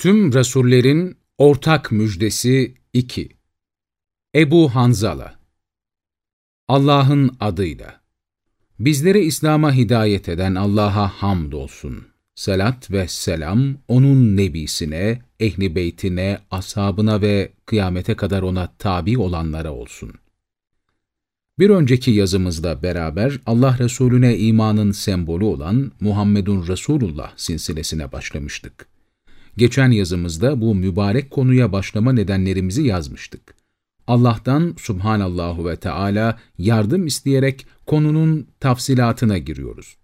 Tüm Resullerin ortak müjdesi 2 Ebu Hanzala Allah'ın adıyla Bizleri İslam'a hidayet eden Allah'a hamdolsun. Salat ve selam O'nun nebisine, ehli beytine, ashabına ve kıyamete kadar ona tabi olanlara olsun. Bir önceki yazımızda beraber Allah Resulüne imanın sembolü olan Muhammedun Resulullah silsilesine başlamıştık. Geçen yazımızda bu mübarek konuya başlama nedenlerimizi yazmıştık. Allah'tan Subhanallahu ve Teala yardım isteyerek konunun tafsilatına giriyoruz.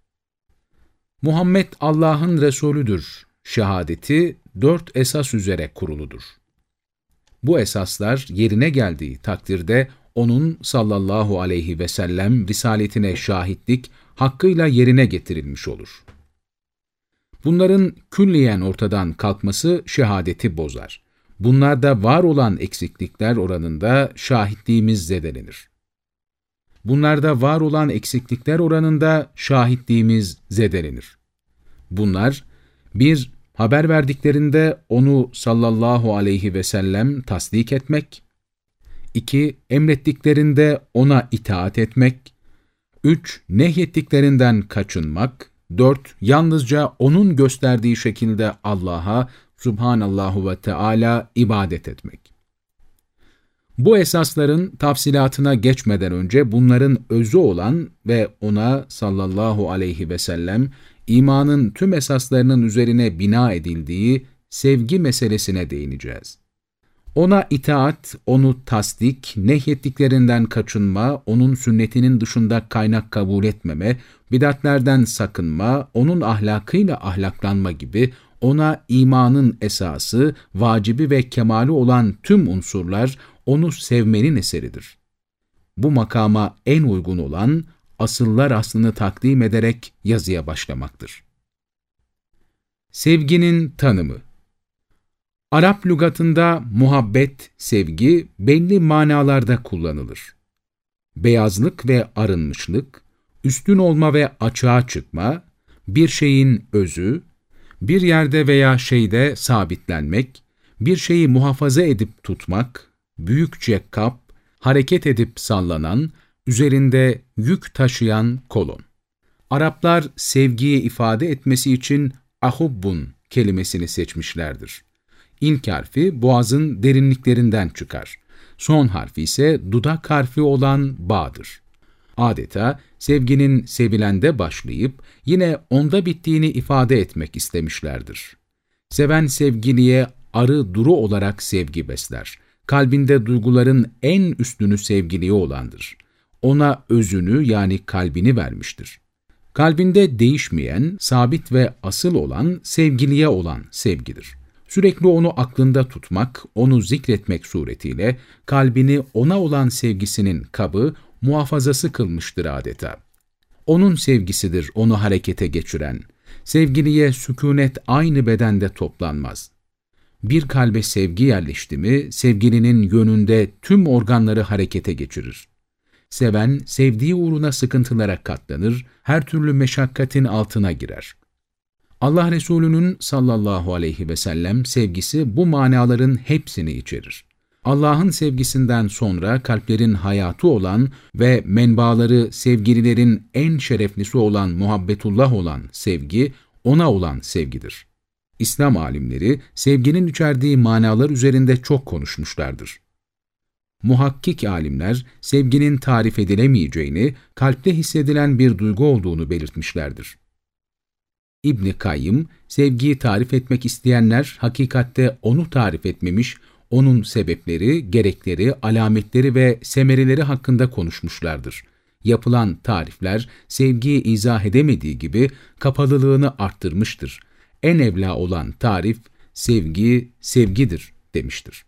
Muhammed Allah'ın Resulüdür şehadeti dört esas üzere kuruludur. Bu esaslar yerine geldiği takdirde onun sallallahu aleyhi ve sellem risaletine şahitlik hakkıyla yerine getirilmiş olur. Bunların külliyen ortadan kalkması şehadeti bozar. Bunlarda var olan eksiklikler oranında şahitliğimiz zedelenir. Bunlarda var olan eksiklikler oranında şahitliğimiz zedelenir. Bunlar, bir, haber verdiklerinde onu sallallahu aleyhi ve sellem tasdik etmek, 2. Emrettiklerinde ona itaat etmek, 3. Nehyettiklerinden kaçınmak, 4. Yalnızca O'nun gösterdiği şekilde Allah'a, Subhanallahu ve Teala ibadet etmek. Bu esasların tafsilatına geçmeden önce bunların özü olan ve ona sallallahu aleyhi ve sellem imanın tüm esaslarının üzerine bina edildiği sevgi meselesine değineceğiz. Ona itaat, onu tasdik, nehyettiklerinden kaçınma, onun sünnetinin dışında kaynak kabul etmeme, bidatlerden sakınma, onun ahlakıyla ahlaklanma gibi ona imanın esası, vacibi ve kemali olan tüm unsurlar onu sevmenin eseridir. Bu makama en uygun olan asıllar aslını takdim ederek yazıya başlamaktır. Sevginin tanımı Arap lügatında muhabbet, sevgi belli manalarda kullanılır. Beyazlık ve arınmışlık, üstün olma ve açığa çıkma, bir şeyin özü, bir yerde veya şeyde sabitlenmek, bir şeyi muhafaza edip tutmak, büyükçe kap, hareket edip sallanan, üzerinde yük taşıyan kolon. Araplar sevgiyi ifade etmesi için ahubbun kelimesini seçmişlerdir. İlk harfi boğazın derinliklerinden çıkar. Son harfi ise dudak harfi olan bağdır. Adeta sevginin sevilende başlayıp yine onda bittiğini ifade etmek istemişlerdir. Seven sevgiliye arı duru olarak sevgi besler. Kalbinde duyguların en üstünü sevgiliye olandır. Ona özünü yani kalbini vermiştir. Kalbinde değişmeyen, sabit ve asıl olan sevgiliye olan sevgidir. Sürekli onu aklında tutmak, onu zikretmek suretiyle kalbini ona olan sevgisinin kabı, muhafazası kılmıştır adeta. Onun sevgisidir onu harekete geçiren. Sevgiliye sükunet aynı bedende toplanmaz. Bir kalbe sevgi yerleşti mi, sevgilinin yönünde tüm organları harekete geçirir. Seven, sevdiği uğruna sıkıntılara katlanır, her türlü meşakkatin altına girer. Allah Resulü'nün sallallahu aleyhi ve sellem sevgisi bu manaların hepsini içerir. Allah'ın sevgisinden sonra kalplerin hayatı olan ve menbaları sevgililerin en şereflisi olan muhabbetullah olan sevgi, ona olan sevgidir. İslam alimleri sevginin içerdiği manalar üzerinde çok konuşmuşlardır. Muhakkik alimler sevginin tarif edilemeyeceğini, kalpte hissedilen bir duygu olduğunu belirtmişlerdir. İbni Kayyım, sevgiyi tarif etmek isteyenler hakikatte onu tarif etmemiş, onun sebepleri, gerekleri, alametleri ve semereleri hakkında konuşmuşlardır. Yapılan tarifler sevgiyi izah edemediği gibi kapalılığını arttırmıştır. En evla olan tarif, sevgi, sevgidir demiştir.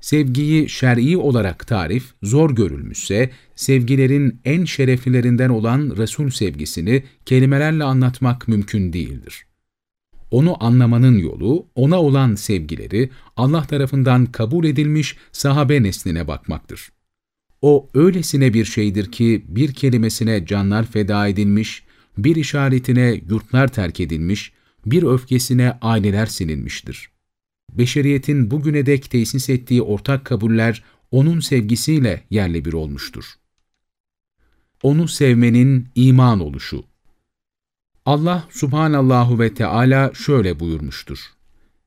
Sevgiyi şer'i olarak tarif zor görülmüşse, sevgilerin en şereflilerinden olan Resul sevgisini kelimelerle anlatmak mümkün değildir. Onu anlamanın yolu, ona olan sevgileri Allah tarafından kabul edilmiş sahabe nesline bakmaktır. O öylesine bir şeydir ki bir kelimesine canlar feda edilmiş, bir işaretine yurtlar terk edilmiş, bir öfkesine aileler silinmiştir. Beşeriyetin bugüne dek tesis ettiği ortak kabuller O'nun sevgisiyle yerle bir olmuştur. Onu sevmenin iman oluşu Allah subhanallahu ve Teala şöyle buyurmuştur.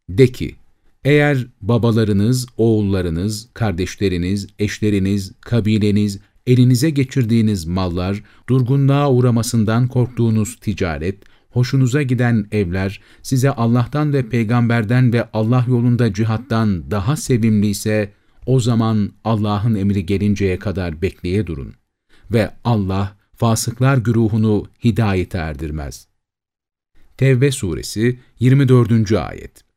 De ki, eğer babalarınız, oğullarınız, kardeşleriniz, eşleriniz, kabileniz, elinize geçirdiğiniz mallar, durgunluğa uğramasından korktuğunuz ticaret, hoşunuza giden evler, size Allah'tan ve peygamberden ve Allah yolunda cihattan daha sevimliyse, o zaman Allah'ın emri gelinceye kadar bekleye durun. Ve Allah, fasıklar güruhunu hidayete erdirmez. Tevbe suresi 24. ayet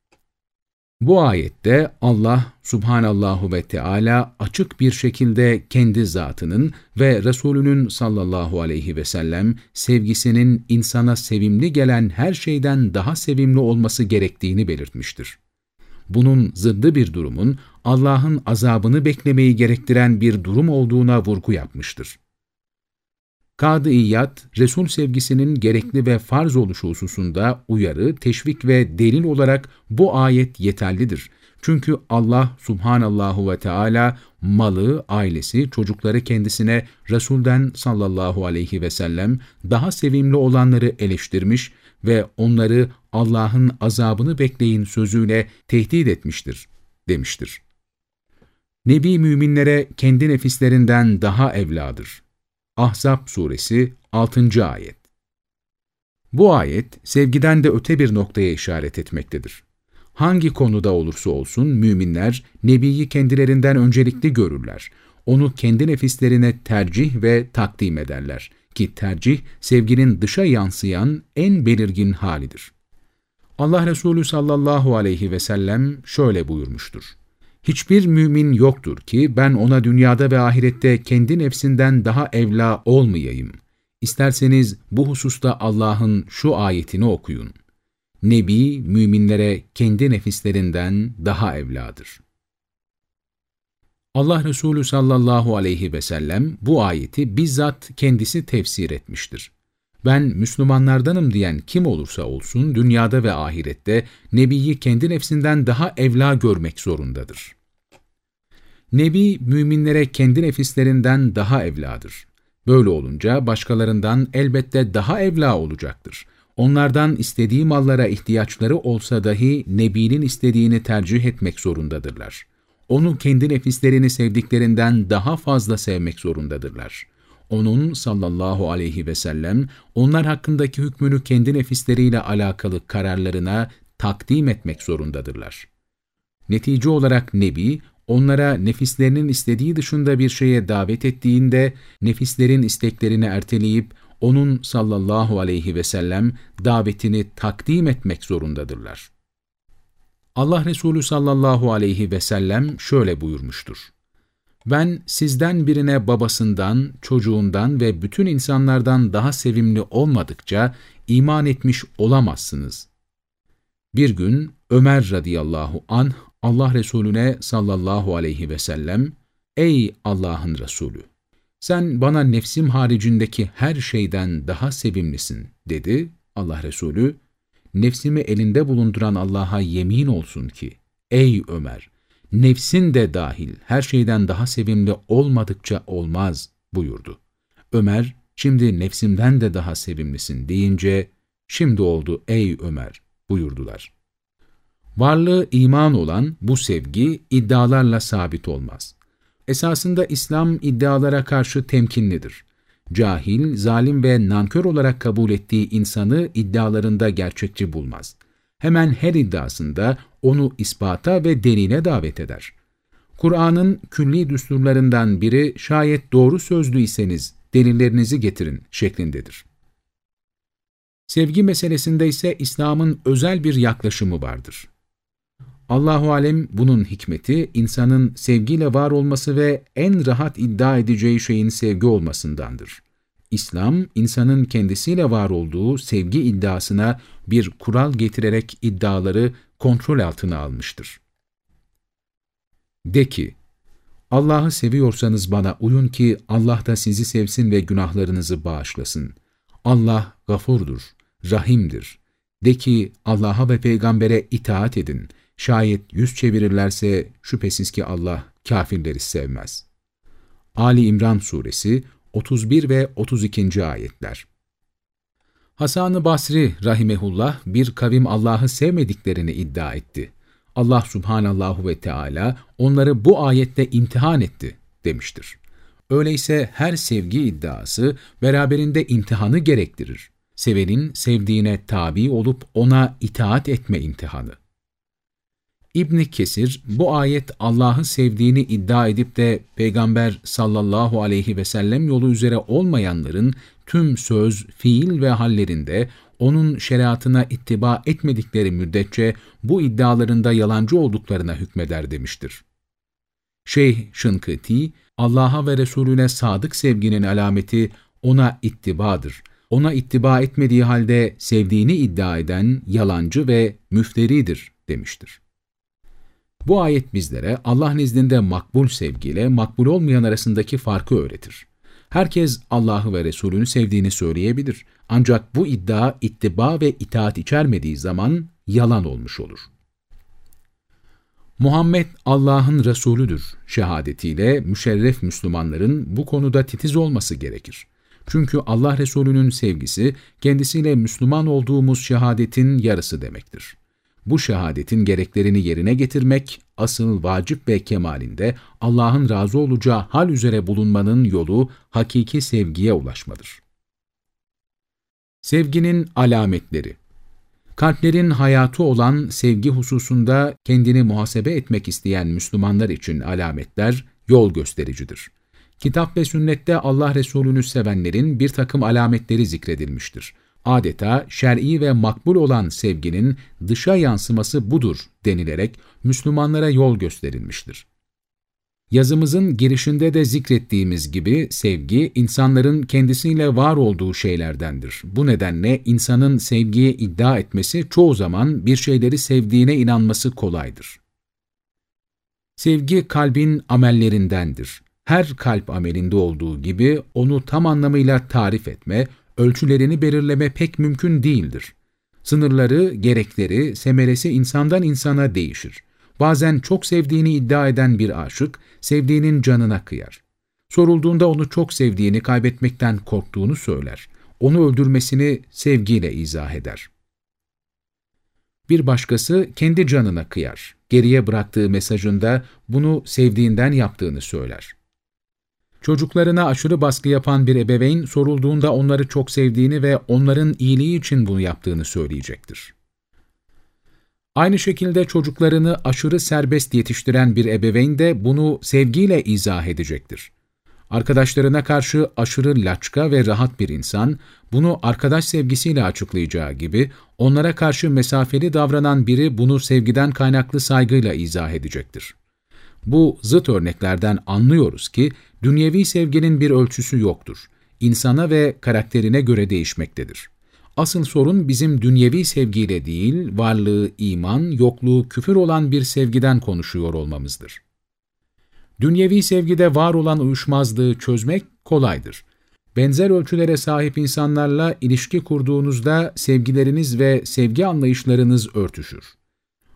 bu ayette Allah subhanallahu ve Teala açık bir şekilde kendi zatının ve Resulünün sallallahu aleyhi ve sellem sevgisinin insana sevimli gelen her şeyden daha sevimli olması gerektiğini belirtmiştir. Bunun zıddı bir durumun Allah'ın azabını beklemeyi gerektiren bir durum olduğuna vurgu yapmıştır. Kadı İyyad, Resul sevgisinin gerekli ve farz oluşu hususunda uyarı, teşvik ve delil olarak bu ayet yeterlidir. Çünkü Allah subhanallahu ve Teala malı, ailesi, çocukları kendisine Resul'den sallallahu aleyhi ve sellem daha sevimli olanları eleştirmiş ve onları Allah'ın azabını bekleyin sözüyle tehdit etmiştir, demiştir. Nebi müminlere kendi nefislerinden daha evladır. Ahzab suresi 6. ayet Bu ayet sevgiden de öte bir noktaya işaret etmektedir. Hangi konuda olursa olsun müminler Nebi'yi kendilerinden öncelikli görürler. Onu kendi nefislerine tercih ve takdim ederler ki tercih sevginin dışa yansıyan en belirgin halidir. Allah Resulü sallallahu aleyhi ve sellem şöyle buyurmuştur. Hiçbir mümin yoktur ki ben ona dünyada ve ahirette kendi nefsinden daha evla olmayayım. İsterseniz bu hususta Allah'ın şu ayetini okuyun. Nebi, müminlere kendi nefislerinden daha evladır. Allah Resulü sallallahu aleyhi ve sellem bu ayeti bizzat kendisi tefsir etmiştir ben Müslümanlardanım diyen kim olursa olsun dünyada ve ahirette Nebi'yi kendi nefsinden daha evla görmek zorundadır. Nebi, müminlere kendi nefislerinden daha evladır. Böyle olunca başkalarından elbette daha evla olacaktır. Onlardan istediği mallara ihtiyaçları olsa dahi Nebi'nin istediğini tercih etmek zorundadırlar. Onu kendi nefislerini sevdiklerinden daha fazla sevmek zorundadırlar.'' Onun sallallahu aleyhi ve sellem onlar hakkındaki hükmünü kendi nefisleriyle alakalı kararlarına takdim etmek zorundadırlar. Netice olarak Nebi, onlara nefislerinin istediği dışında bir şeye davet ettiğinde, nefislerin isteklerini erteleyip, onun sallallahu aleyhi ve sellem davetini takdim etmek zorundadırlar. Allah Resulü sallallahu aleyhi ve sellem şöyle buyurmuştur. Ben sizden birine babasından, çocuğundan ve bütün insanlardan daha sevimli olmadıkça iman etmiş olamazsınız. Bir gün Ömer radıyallahu anh Allah Resulüne sallallahu aleyhi ve sellem, Ey Allah'ın Resulü! Sen bana nefsim haricindeki her şeyden daha sevimlisin, dedi. Allah Resulü, nefsimi elinde bulunduran Allah'a yemin olsun ki, Ey Ömer! Nefsin de dahil her şeyden daha sevimli olmadıkça olmaz buyurdu. Ömer, şimdi nefsimden de daha sevimlisin deyince, şimdi oldu ey Ömer buyurdular. Varlığı iman olan bu sevgi iddialarla sabit olmaz. Esasında İslam iddialara karşı temkinlidir. Cahil, zalim ve nankör olarak kabul ettiği insanı iddialarında gerçekçi bulmaz hemen her iddiasında onu ispata ve denine davet eder. Kur'an'ın külli düsturlarından biri şayet doğru sözlüyseniz delillerinizi getirin şeklindedir. Sevgi meselesinde ise İslam'ın özel bir yaklaşımı vardır. Allahu alem bunun hikmeti insanın sevgiyle var olması ve en rahat iddia edeceği şeyin sevgi olmasındandır. İslam, insanın kendisiyle var olduğu sevgi iddiasına bir kural getirerek iddiaları kontrol altına almıştır. De ki, Allah'ı seviyorsanız bana uyun ki Allah da sizi sevsin ve günahlarınızı bağışlasın. Allah gafurdur, rahimdir. De ki Allah'a ve peygambere itaat edin. Şayet yüz çevirirlerse şüphesiz ki Allah kafirleri sevmez. Ali İmran Suresi 31 ve 32. ayetler Hasan-ı Basri rahimehullah bir kavim Allah'ı sevmediklerini iddia etti. Allah subhanallahu ve Teala onları bu ayette imtihan etti demiştir. Öyleyse her sevgi iddiası beraberinde imtihanı gerektirir. Sevenin sevdiğine tabi olup ona itaat etme imtihanı. İbn Kesir bu ayet Allah'ı sevdiğini iddia edip de Peygamber sallallahu aleyhi ve sellem yolu üzere olmayanların tüm söz, fiil ve hallerinde onun şeriatına ittiba etmedikleri müddetçe bu iddialarında yalancı olduklarına hükmeder demiştir. Şeyh Şınkıti, Allah'a ve Resulüne sadık sevginin alameti ona ittibadır. Ona ittiba etmediği halde sevdiğini iddia eden yalancı ve müfteridir demiştir. Bu ayet bizlere Allah nezdinde makbul sevgiyle makbul olmayan arasındaki farkı öğretir. Herkes Allah'ı ve Resulünü sevdiğini söyleyebilir. Ancak bu iddia ittiba ve itaat içermediği zaman yalan olmuş olur. Muhammed Allah'ın Resulüdür şehadetiyle müşerref Müslümanların bu konuda titiz olması gerekir. Çünkü Allah Resulü'nün sevgisi kendisiyle Müslüman olduğumuz şehadetin yarısı demektir. Bu şehadetin gereklerini yerine getirmek, asıl vacip ve kemalinde Allah'ın razı olacağı hal üzere bulunmanın yolu hakiki sevgiye ulaşmadır. Sevginin alametleri Kalplerin hayatı olan sevgi hususunda kendini muhasebe etmek isteyen Müslümanlar için alametler yol göstericidir. Kitap ve sünnette Allah Resulü'nü sevenlerin bir takım alametleri zikredilmiştir. Adeta şer'i ve makbul olan sevginin dışa yansıması budur denilerek Müslümanlara yol gösterilmiştir. Yazımızın girişinde de zikrettiğimiz gibi sevgi, insanların kendisiyle var olduğu şeylerdendir. Bu nedenle insanın sevgiye iddia etmesi çoğu zaman bir şeyleri sevdiğine inanması kolaydır. Sevgi kalbin amellerindendir. Her kalp amelinde olduğu gibi onu tam anlamıyla tarif etme, ölçülerini belirleme pek mümkün değildir. Sınırları, gerekleri, semeresi insandan insana değişir. Bazen çok sevdiğini iddia eden bir aşık, sevdiğinin canına kıyar. Sorulduğunda onu çok sevdiğini, kaybetmekten korktuğunu söyler. Onu öldürmesini sevgiyle izah eder. Bir başkası kendi canına kıyar. Geriye bıraktığı mesajında bunu sevdiğinden yaptığını söyler. Çocuklarına aşırı baskı yapan bir ebeveyn sorulduğunda onları çok sevdiğini ve onların iyiliği için bunu yaptığını söyleyecektir. Aynı şekilde çocuklarını aşırı serbest yetiştiren bir ebeveyn de bunu sevgiyle izah edecektir. Arkadaşlarına karşı aşırı laçka ve rahat bir insan, bunu arkadaş sevgisiyle açıklayacağı gibi, onlara karşı mesafeli davranan biri bunu sevgiden kaynaklı saygıyla izah edecektir. Bu zıt örneklerden anlıyoruz ki, dünyevi sevginin bir ölçüsü yoktur. İnsana ve karakterine göre değişmektedir. Asıl sorun bizim dünyevi sevgiyle değil, varlığı iman, yokluğu küfür olan bir sevgiden konuşuyor olmamızdır. Dünyevi sevgide var olan uyuşmazlığı çözmek kolaydır. Benzer ölçülere sahip insanlarla ilişki kurduğunuzda sevgileriniz ve sevgi anlayışlarınız örtüşür.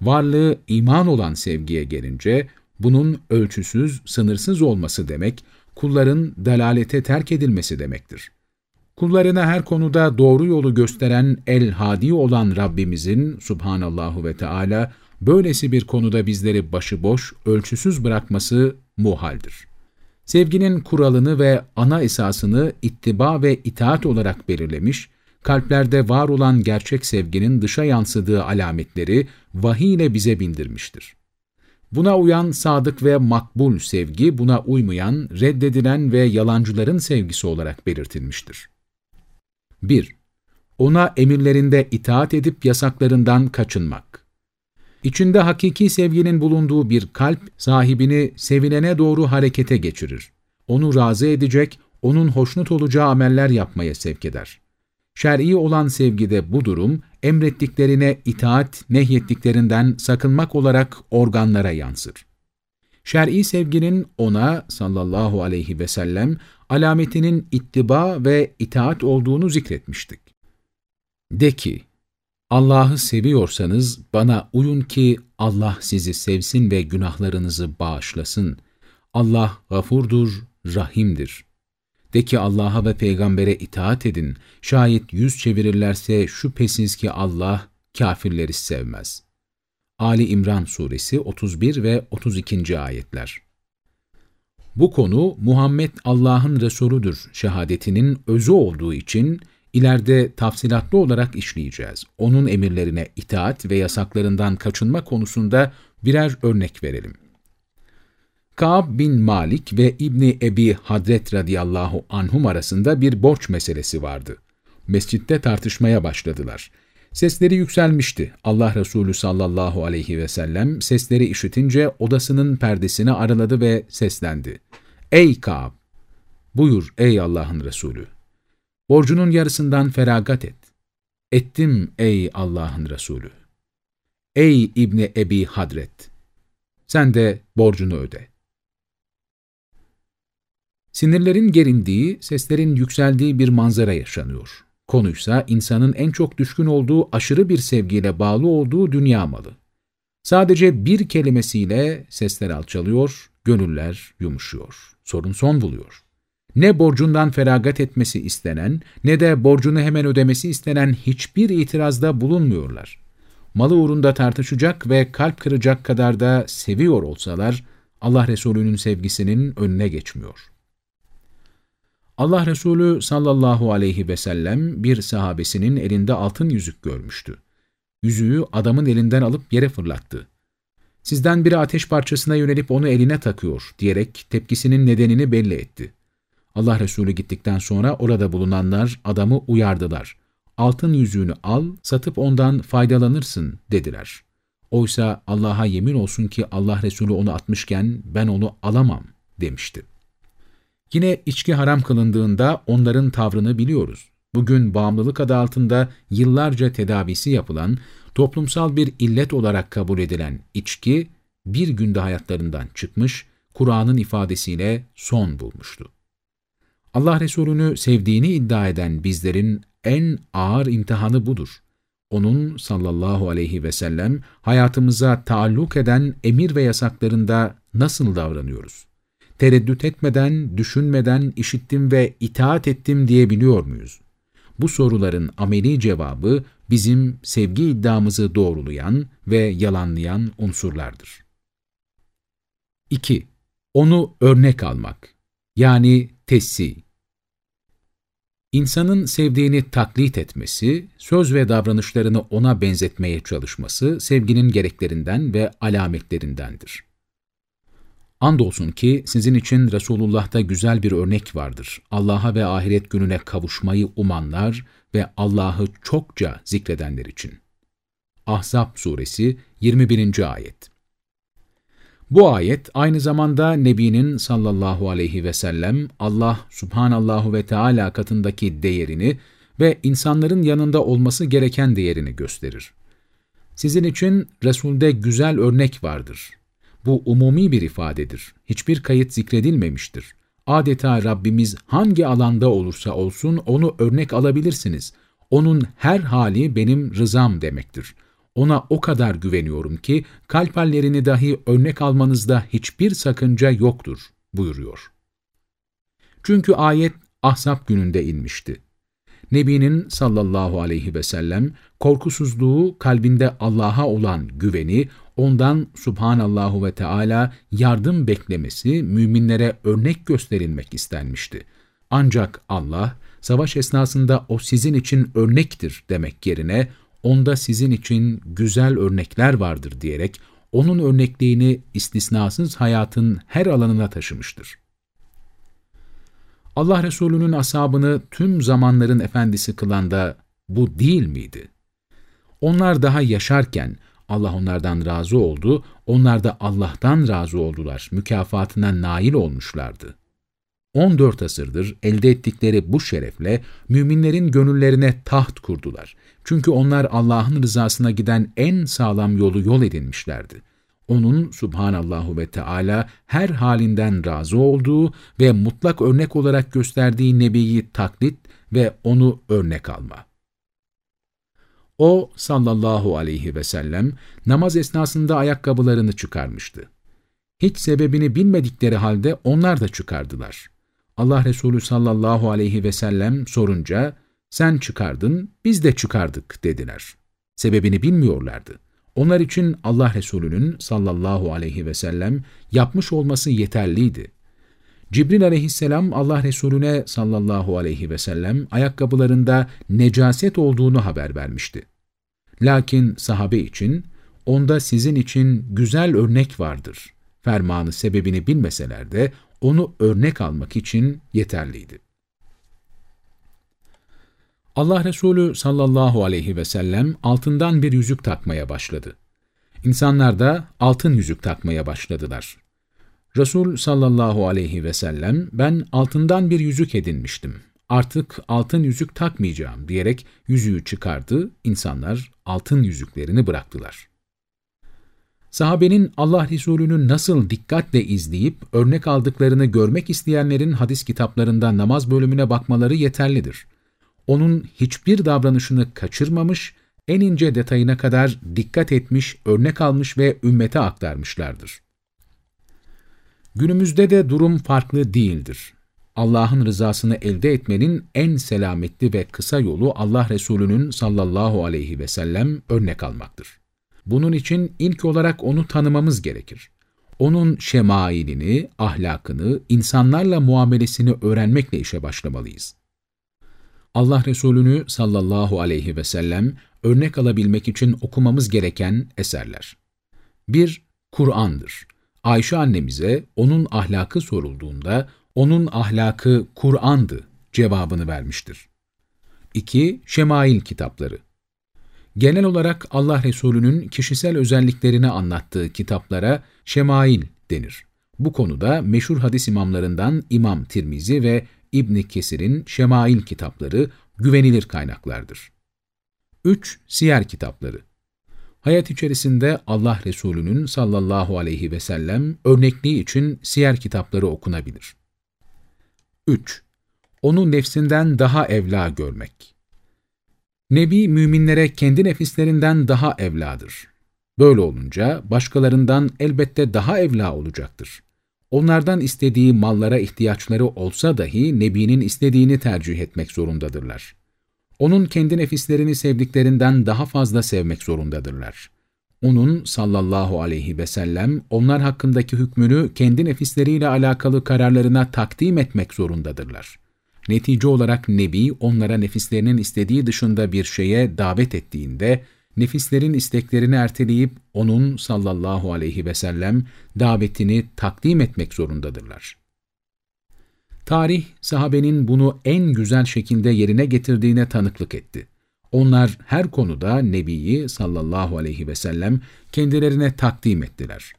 Varlığı iman olan sevgiye gelince, bunun ölçüsüz, sınırsız olması demek, kulların dalalete terk edilmesi demektir. Kullarına her konuda doğru yolu gösteren el-hadi olan Rabbimizin subhanallahu ve Teala böylesi bir konuda bizleri başıboş, ölçüsüz bırakması muhaldir. Sevginin kuralını ve ana esasını ittiba ve itaat olarak belirlemiş, kalplerde var olan gerçek sevginin dışa yansıdığı alametleri vahiy ile bize bindirmiştir. Buna uyan sadık ve makbul sevgi, buna uymayan, reddedilen ve yalancıların sevgisi olarak belirtilmiştir. 1. Ona emirlerinde itaat edip yasaklarından kaçınmak. İçinde hakiki sevginin bulunduğu bir kalp, sahibini sevilene doğru harekete geçirir. Onu razı edecek, onun hoşnut olacağı ameller yapmaya sevk eder. Şer'i olan sevgide bu durum, emrettiklerine itaat, nehyettiklerinden sakınmak olarak organlara yansır. Şer'i sevginin ona sallallahu aleyhi ve sellem alametinin ittiba ve itaat olduğunu zikretmiştik. De ki, Allah'ı seviyorsanız bana uyun ki Allah sizi sevsin ve günahlarınızı bağışlasın. Allah gafurdur, rahimdir. De ki Allah'a ve peygambere itaat edin. Şayet yüz çevirirlerse şüphesiz ki Allah kafirleri sevmez. Ali İmran Suresi 31 ve 32. ayetler Bu konu Muhammed Allah'ın Resulüdür şehadetinin özü olduğu için ileride tafsilatlı olarak işleyeceğiz. Onun emirlerine itaat ve yasaklarından kaçınma konusunda birer örnek verelim. Ka'b bin Malik ve İbni Ebi Hadret radıyallahu anhum arasında bir borç meselesi vardı. Mescitte tartışmaya başladılar. Sesleri yükselmişti. Allah Resulü sallallahu aleyhi ve sellem sesleri işitince odasının perdesini araladı ve seslendi. Ey Ka'b! Buyur ey Allah'ın Resulü! Borcunun yarısından feragat et. Ettim ey Allah'ın Resulü. Ey İbni Ebi Hadret! Sen de borcunu öde. Sinirlerin gerindiği, seslerin yükseldiği bir manzara yaşanıyor. Konuysa insanın en çok düşkün olduğu aşırı bir sevgiyle bağlı olduğu dünya malı. Sadece bir kelimesiyle sesler alçalıyor, gönüller yumuşuyor. Sorun son buluyor. Ne borcundan feragat etmesi istenen, ne de borcunu hemen ödemesi istenen hiçbir itirazda bulunmuyorlar. Malı uğrunda tartışacak ve kalp kıracak kadar da seviyor olsalar, Allah Resulü'nün sevgisinin önüne geçmiyor. Allah Resulü sallallahu aleyhi ve sellem bir sahabesinin elinde altın yüzük görmüştü. Yüzüğü adamın elinden alıp yere fırlattı. Sizden biri ateş parçasına yönelip onu eline takıyor diyerek tepkisinin nedenini belli etti. Allah Resulü gittikten sonra orada bulunanlar adamı uyardılar. Altın yüzüğünü al, satıp ondan faydalanırsın dediler. Oysa Allah'a yemin olsun ki Allah Resulü onu atmışken ben onu alamam demişti. Yine içki haram kılındığında onların tavrını biliyoruz. Bugün bağımlılık adı altında yıllarca tedavisi yapılan, toplumsal bir illet olarak kabul edilen içki, bir günde hayatlarından çıkmış, Kur'an'ın ifadesiyle son bulmuştu. Allah Resulü'nü sevdiğini iddia eden bizlerin en ağır imtihanı budur. Onun sallallahu aleyhi ve sellem hayatımıza taalluk eden emir ve yasaklarında nasıl davranıyoruz? Tereddüt etmeden, düşünmeden işittim ve itaat ettim diyebiliyor muyuz? Bu soruların ameli cevabı bizim sevgi iddiamızı doğrulayan ve yalanlayan unsurlardır. 2. Onu örnek almak, yani tessi. İnsanın sevdiğini taklit etmesi, söz ve davranışlarını ona benzetmeye çalışması sevginin gereklerinden ve alametlerindendir. Andolsun ki sizin için Resulullah'ta güzel bir örnek vardır. Allah'a ve ahiret gününe kavuşmayı umanlar ve Allah'ı çokça zikredenler için. Ahzab suresi 21. ayet Bu ayet aynı zamanda Nebi'nin sallallahu aleyhi ve sellem Allah subhanallahu ve Teala katındaki değerini ve insanların yanında olması gereken değerini gösterir. Sizin için Resul'de güzel örnek vardır. Bu umumi bir ifadedir. Hiçbir kayıt zikredilmemiştir. Adeta Rabbimiz hangi alanda olursa olsun onu örnek alabilirsiniz. Onun her hali benim rızam demektir. Ona o kadar güveniyorum ki kalp hallerini dahi örnek almanızda hiçbir sakınca yoktur buyuruyor. Çünkü ayet Ahzab gününde inmişti. Nebinin sallallahu aleyhi ve sellem korkusuzluğu, kalbinde Allah'a olan güveni, ondan subhanallahu ve Teala yardım beklemesi müminlere örnek gösterilmek istenmişti. Ancak Allah, savaş esnasında o sizin için örnektir demek yerine, onda sizin için güzel örnekler vardır diyerek, onun örnekliğini istisnasız hayatın her alanına taşımıştır. Allah Resulü'nün asabını tüm zamanların efendisi kılan da bu değil miydi? Onlar daha yaşarken Allah onlardan razı oldu, onlar da Allah'tan razı oldular, mükafatına nail olmuşlardı. 14 asırdır elde ettikleri bu şerefle müminlerin gönüllerine taht kurdular. Çünkü onlar Allah'ın rızasına giden en sağlam yolu yol edinmişlerdi onun subhanallahu ve Teala her halinden razı olduğu ve mutlak örnek olarak gösterdiği Nebi'yi taklit ve onu örnek alma. O sallallahu aleyhi ve sellem namaz esnasında ayakkabılarını çıkarmıştı. Hiç sebebini bilmedikleri halde onlar da çıkardılar. Allah Resulü sallallahu aleyhi ve sellem sorunca, sen çıkardın, biz de çıkardık dediler. Sebebini bilmiyorlardı. Onlar için Allah Resulü'nün sallallahu aleyhi ve sellem yapmış olması yeterliydi. Cibril aleyhisselam Allah Resulüne sallallahu aleyhi ve sellem ayakkabılarında necaset olduğunu haber vermişti. Lakin sahabe için, onda sizin için güzel örnek vardır. Fermanı sebebini bilmeseler de onu örnek almak için yeterliydi. Allah Resulü sallallahu aleyhi ve sellem altından bir yüzük takmaya başladı. İnsanlar da altın yüzük takmaya başladılar. Resul sallallahu aleyhi ve sellem ben altından bir yüzük edinmiştim. Artık altın yüzük takmayacağım diyerek yüzüğü çıkardı. İnsanlar altın yüzüklerini bıraktılar. Sahabenin Allah Resulü'nü nasıl dikkatle izleyip örnek aldıklarını görmek isteyenlerin hadis kitaplarında namaz bölümüne bakmaları yeterlidir. Onun hiçbir davranışını kaçırmamış, en ince detayına kadar dikkat etmiş, örnek almış ve ümmete aktarmışlardır. Günümüzde de durum farklı değildir. Allah'ın rızasını elde etmenin en selametli ve kısa yolu Allah Resulü'nün sallallahu aleyhi ve sellem örnek almaktır. Bunun için ilk olarak onu tanımamız gerekir. Onun şemailini, ahlakını, insanlarla muamelesini öğrenmekle işe başlamalıyız. Allah Resulü'nü sallallahu aleyhi ve sellem örnek alabilmek için okumamız gereken eserler. 1- Kur'an'dır. Ayşe annemize onun ahlakı sorulduğunda onun ahlakı Kur'an'dı cevabını vermiştir. 2. Şemail kitapları Genel olarak Allah Resulü'nün kişisel özelliklerini anlattığı kitaplara şemail denir. Bu konuda meşhur hadis imamlarından İmam Tirmizi ve İbn Kesir'in şemail kitapları güvenilir kaynaklardır. 3. Siyer kitapları Hayat içerisinde Allah Resulü'nün sallallahu aleyhi ve sellem örnekliği için siyer kitapları okunabilir. 3. Onu nefsinden daha evla görmek. Nebi müminlere kendi nefislerinden daha evladır. Böyle olunca başkalarından elbette daha evla olacaktır. Onlardan istediği mallara ihtiyaçları olsa dahi Nebi'nin istediğini tercih etmek zorundadırlar. Onun kendi nefislerini sevdiklerinden daha fazla sevmek zorundadırlar. Onun sallallahu aleyhi ve sellem onlar hakkındaki hükmünü kendi nefisleriyle alakalı kararlarına takdim etmek zorundadırlar. Netice olarak Nebi onlara nefislerinin istediği dışında bir şeye davet ettiğinde, nefislerin isteklerini erteleyip onun sallallahu aleyhi ve sellem davetini takdim etmek zorundadırlar. Tarih, sahabenin bunu en güzel şekilde yerine getirdiğine tanıklık etti. Onlar her konuda Nebi'yi sallallahu aleyhi ve sellem kendilerine takdim ettiler.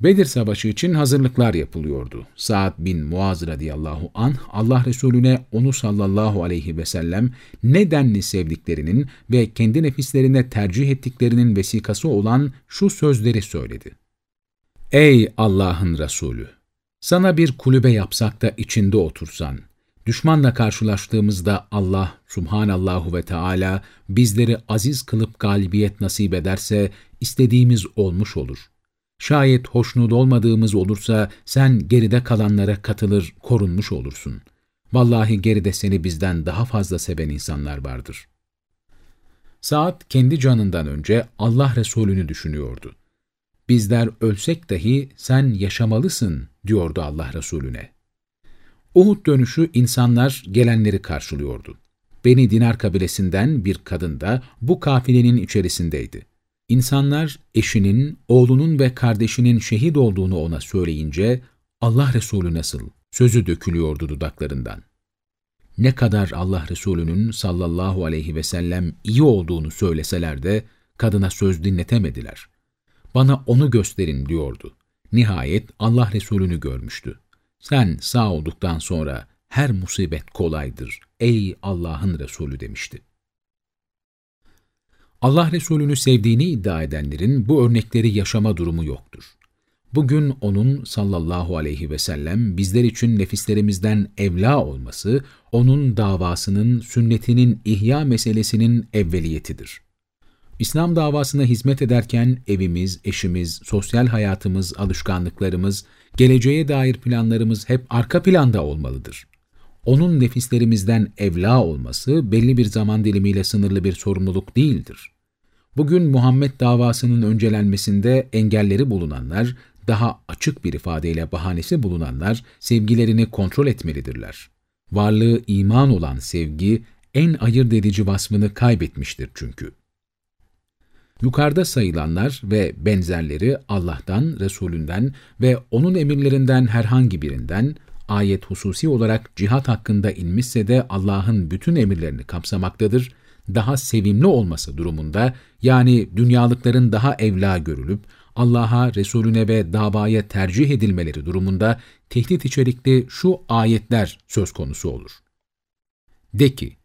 Bedir Savaşı için hazırlıklar yapılıyordu. Sa'd bin Muaz radıyallahu anh, Allah Resulüne onu sallallahu aleyhi ve sellem nedenli sevdiklerinin ve kendi nefislerine tercih ettiklerinin vesikası olan şu sözleri söyledi. Ey Allah'ın Resulü! Sana bir kulübe yapsak da içinde otursan, düşmanla karşılaştığımızda Allah subhanallahu ve Teala bizleri aziz kılıp galibiyet nasip ederse istediğimiz olmuş olur.'' Şayet hoşnut olmadığımız olursa sen geride kalanlara katılır, korunmuş olursun. Vallahi geride seni bizden daha fazla seven insanlar vardır. Saat kendi canından önce Allah Resulü'nü düşünüyordu. Bizler ölsek dahi sen yaşamalısın diyordu Allah Resulüne. Uhud dönüşü insanlar gelenleri karşılıyordu. Beni Dinar kabilesinden bir kadın da bu kafilenin içerisindeydi. İnsanlar eşinin, oğlunun ve kardeşinin şehit olduğunu ona söyleyince Allah Resulü nasıl? Sözü dökülüyordu dudaklarından. Ne kadar Allah Resulü'nün sallallahu aleyhi ve sellem iyi olduğunu söyleseler de kadına söz dinletemediler. Bana onu gösterin diyordu. Nihayet Allah Resulü'nü görmüştü. Sen sağ olduktan sonra her musibet kolaydır ey Allah'ın Resulü demişti. Allah Resulü'nü sevdiğini iddia edenlerin bu örnekleri yaşama durumu yoktur. Bugün onun sallallahu aleyhi ve sellem bizler için nefislerimizden evla olması, onun davasının, sünnetinin ihya meselesinin evveliyetidir. İslam davasına hizmet ederken evimiz, eşimiz, sosyal hayatımız, alışkanlıklarımız, geleceğe dair planlarımız hep arka planda olmalıdır. Onun nefislerimizden evla olması belli bir zaman dilimiyle sınırlı bir sorumluluk değildir. Bugün Muhammed davasının öncelenmesinde engelleri bulunanlar, daha açık bir ifadeyle bahanesi bulunanlar sevgilerini kontrol etmelidirler. Varlığı iman olan sevgi en ayırt edici vasfını kaybetmiştir çünkü. Yukarıda sayılanlar ve benzerleri Allah'tan, Resulünden ve O'nun emirlerinden herhangi birinden, ayet hususi olarak cihat hakkında inmişse de Allah'ın bütün emirlerini kapsamaktadır, daha sevimli olması durumunda, yani dünyalıkların daha evla görülüp, Allah'a, Resulüne ve davaya tercih edilmeleri durumunda tehdit içerikli şu ayetler söz konusu olur. De ki,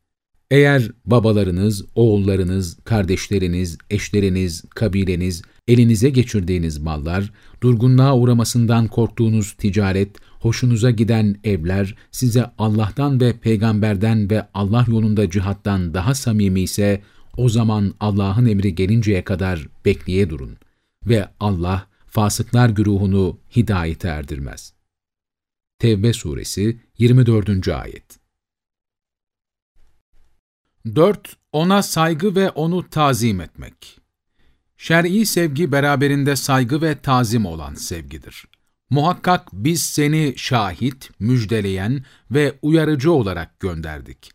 eğer babalarınız, oğullarınız, kardeşleriniz, eşleriniz, kabileniz, elinize geçirdiğiniz mallar, durgunluğa uğramasından korktuğunuz ticaret, hoşunuza giden evler, size Allah'tan ve peygamberden ve Allah yolunda cihattan daha samimi ise, o zaman Allah'ın emri gelinceye kadar bekleye durun. Ve Allah, fasıklar güruhunu hidayete erdirmez. Tevbe suresi 24. ayet 4. Ona saygı ve onu tazim etmek. Şer'i sevgi beraberinde saygı ve tazim olan sevgidir. Muhakkak biz seni şahit, müjdeleyen ve uyarıcı olarak gönderdik.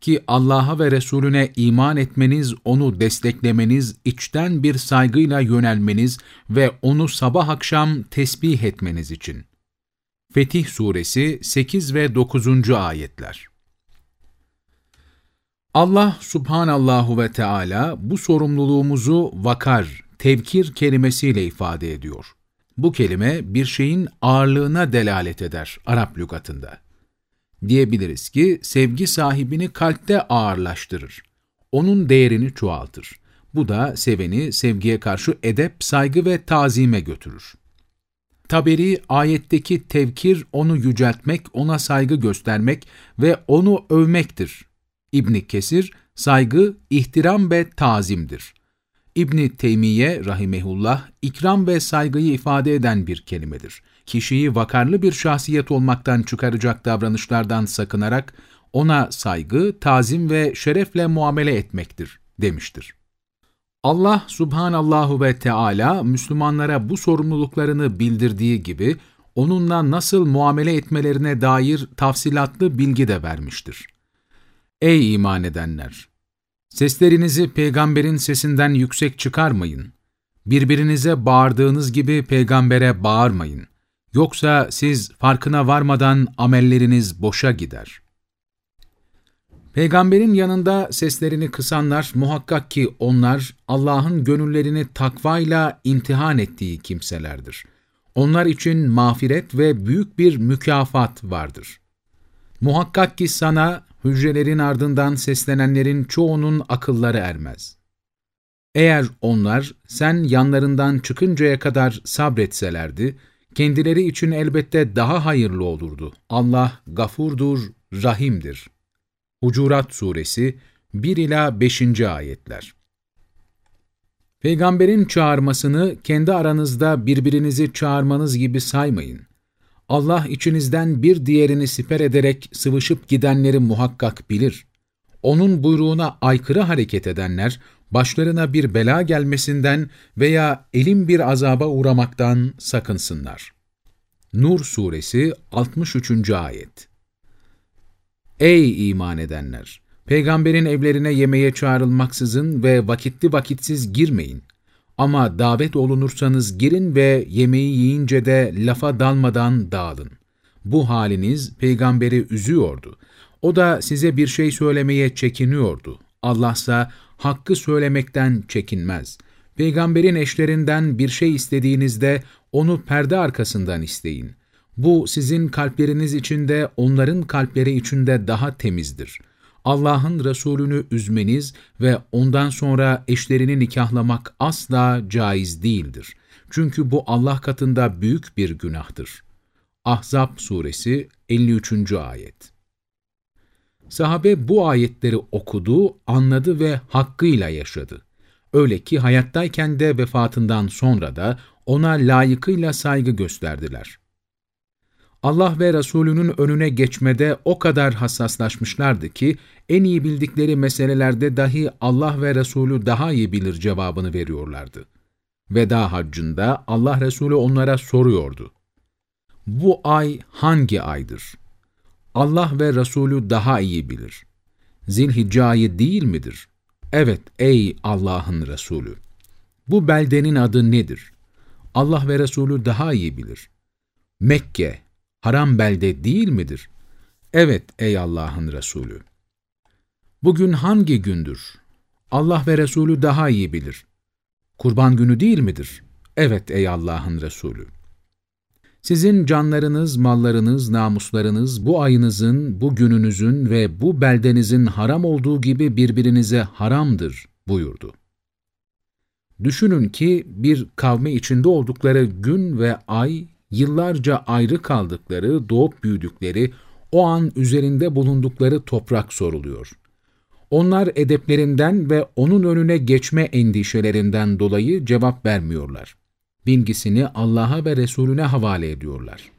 Ki Allah'a ve Resulüne iman etmeniz, onu desteklemeniz, içten bir saygıyla yönelmeniz ve onu sabah akşam tesbih etmeniz için. Fetih Suresi 8 ve 9. Ayetler Allah subhanallahu ve Teala bu sorumluluğumuzu vakar, tevkir kelimesiyle ifade ediyor. Bu kelime bir şeyin ağırlığına delalet eder Arap lügatında. Diyebiliriz ki sevgi sahibini kalpte ağırlaştırır. Onun değerini çoğaltır. Bu da seveni sevgiye karşı edep, saygı ve tazime götürür. Taberi ayetteki tevkir onu yüceltmek, ona saygı göstermek ve onu övmektir İbni Kesir, saygı, ihtiram ve tazimdir. İbni Teymiye rahimehullah, ikram ve saygıyı ifade eden bir kelimedir. Kişiyi vakarlı bir şahsiyet olmaktan çıkaracak davranışlardan sakınarak, ona saygı, tazim ve şerefle muamele etmektir, demiştir. Allah subhanallahu ve Teala Müslümanlara bu sorumluluklarını bildirdiği gibi, onunla nasıl muamele etmelerine dair tafsilatlı bilgi de vermiştir. Ey iman edenler! Seslerinizi peygamberin sesinden yüksek çıkarmayın. Birbirinize bağırdığınız gibi peygambere bağırmayın. Yoksa siz farkına varmadan amelleriniz boşa gider. Peygamberin yanında seslerini kısanlar muhakkak ki onlar Allah'ın gönüllerini takvayla imtihan ettiği kimselerdir. Onlar için mağfiret ve büyük bir mükafat vardır. Muhakkak ki sana hücrelerin ardından seslenenlerin çoğunun akılları ermez. Eğer onlar sen yanlarından çıkıncaya kadar sabretselerdi, kendileri için elbette daha hayırlı olurdu. Allah gafurdur, rahimdir. Hucurat Suresi 1 ila 5. ayetler. Peygamberin çağırmasını kendi aranızda birbirinizi çağırmanız gibi saymayın. Allah içinizden bir diğerini siper ederek sıvışıp gidenleri muhakkak bilir. Onun buyruğuna aykırı hareket edenler, başlarına bir bela gelmesinden veya elim bir azaba uğramaktan sakınsınlar. Nur Suresi 63. Ayet Ey iman edenler! Peygamberin evlerine yemeğe çağrılmaksızın ve vakitli vakitsiz girmeyin. Ama davet olunursanız girin ve yemeği yiyince de lafa dalmadan dağılın. Bu haliniz peygamberi üzüyordu. O da size bir şey söylemeye çekiniyordu. Allah hakkı söylemekten çekinmez. Peygamberin eşlerinden bir şey istediğinizde onu perde arkasından isteyin. Bu sizin kalpleriniz içinde onların kalpleri içinde daha temizdir. Allah'ın Resulünü üzmeniz ve ondan sonra eşlerini nikahlamak asla caiz değildir. Çünkü bu Allah katında büyük bir günahtır. Ahzab suresi 53. ayet Sahabe bu ayetleri okudu, anladı ve hakkıyla yaşadı. Öyle ki hayattayken de vefatından sonra da ona layıkıyla saygı gösterdiler. Allah ve Resulünün önüne geçmede o kadar hassaslaşmışlardı ki, en iyi bildikleri meselelerde dahi Allah ve Resulü daha iyi bilir cevabını veriyorlardı. Veda haccında Allah Resulü onlara soruyordu. Bu ay hangi aydır? Allah ve Resulü daha iyi bilir. Zilhicce ayı değil midir? Evet ey Allah'ın Resulü. Bu beldenin adı nedir? Allah ve Resulü daha iyi bilir. Mekke, haram belde değil midir? Evet ey Allah'ın Resulü. Bugün hangi gündür? Allah ve Resulü daha iyi bilir. Kurban günü değil midir? Evet ey Allah'ın Resulü. Sizin canlarınız, mallarınız, namuslarınız bu ayınızın, bu gününüzün ve bu beldenizin haram olduğu gibi birbirinize haramdır buyurdu. Düşünün ki bir kavme içinde oldukları gün ve ay, yıllarca ayrı kaldıkları, doğup büyüdükleri, o an üzerinde bulundukları toprak soruluyor. Onlar edeplerinden ve onun önüne geçme endişelerinden dolayı cevap vermiyorlar. Bilgisini Allah'a ve Resulüne havale ediyorlar.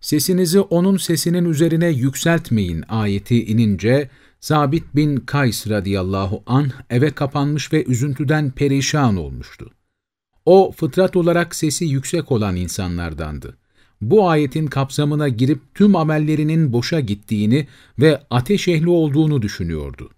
Sesinizi onun sesinin üzerine yükseltmeyin ayeti inince, Sabit bin Kays radıyallahu anh eve kapanmış ve üzüntüden perişan olmuştu. O fıtrat olarak sesi yüksek olan insanlardandı. Bu ayetin kapsamına girip tüm amellerinin boşa gittiğini ve ateş ehli olduğunu düşünüyordu.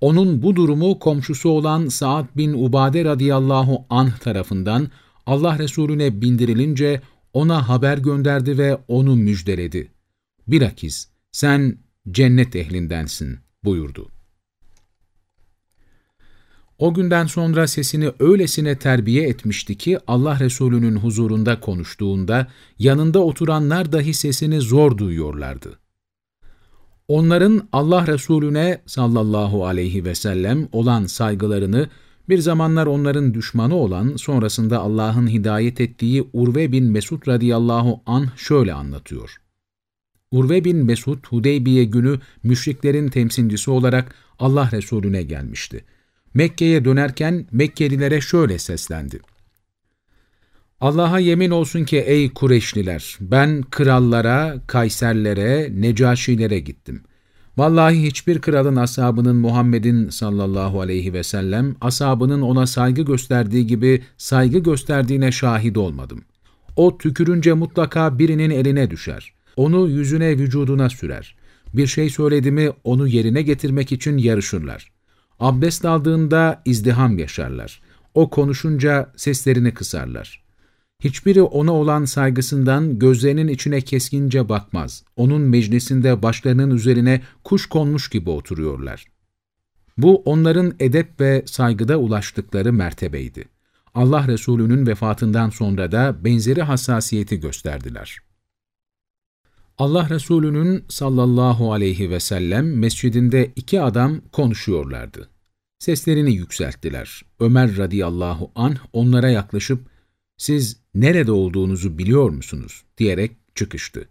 Onun bu durumu komşusu olan Sa'd bin Ubade radıyallahu anh tarafından Allah Resulüne bindirilince ona haber gönderdi ve onu müjdeledi. Bilakis sen cennet ehlindensin buyurdu. O günden sonra sesini öylesine terbiye etmişti ki Allah Resulü'nün huzurunda konuştuğunda yanında oturanlar dahi sesini zor duyuyorlardı. Onların Allah Resulüne sallallahu aleyhi ve sellem olan saygılarını bir zamanlar onların düşmanı olan sonrasında Allah'ın hidayet ettiği Urve bin Mesud radıyallahu anh şöyle anlatıyor. Urve bin Mesud Hudeybiye günü müşriklerin temsilcisi olarak Allah Resulüne gelmişti. Mekke'ye dönerken Mekkelilere şöyle seslendi. Allah'a yemin olsun ki ey Kureşliler, ben krallara, kayserlere, necaşilere gittim. Vallahi hiçbir kralın ashabının Muhammed'in sallallahu aleyhi ve sellem ashabının ona saygı gösterdiği gibi saygı gösterdiğine şahit olmadım. O tükürünce mutlaka birinin eline düşer. Onu yüzüne vücuduna sürer. Bir şey söyledi mi onu yerine getirmek için yarışırlar. Abdest aldığında izdiham yaşarlar. O konuşunca seslerini kısarlar. Hiçbiri ona olan saygısından gözlerinin içine keskince bakmaz. Onun meclisinde başlarının üzerine kuş konmuş gibi oturuyorlar. Bu onların edep ve saygıda ulaştıkları mertebeydi. Allah Resulü'nün vefatından sonra da benzeri hassasiyeti gösterdiler. Allah Resulü'nün sallallahu aleyhi ve sellem mescidinde iki adam konuşuyorlardı. Seslerini yükselttiler. Ömer radıyallahu anh onlara yaklaşıp, siz nerede olduğunuzu biliyor musunuz diyerek çıkıştı.